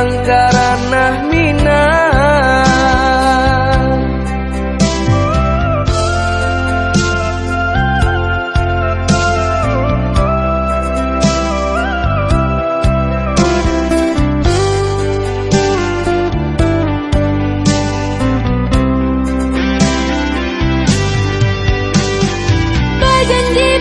karena karanah mina Berjanji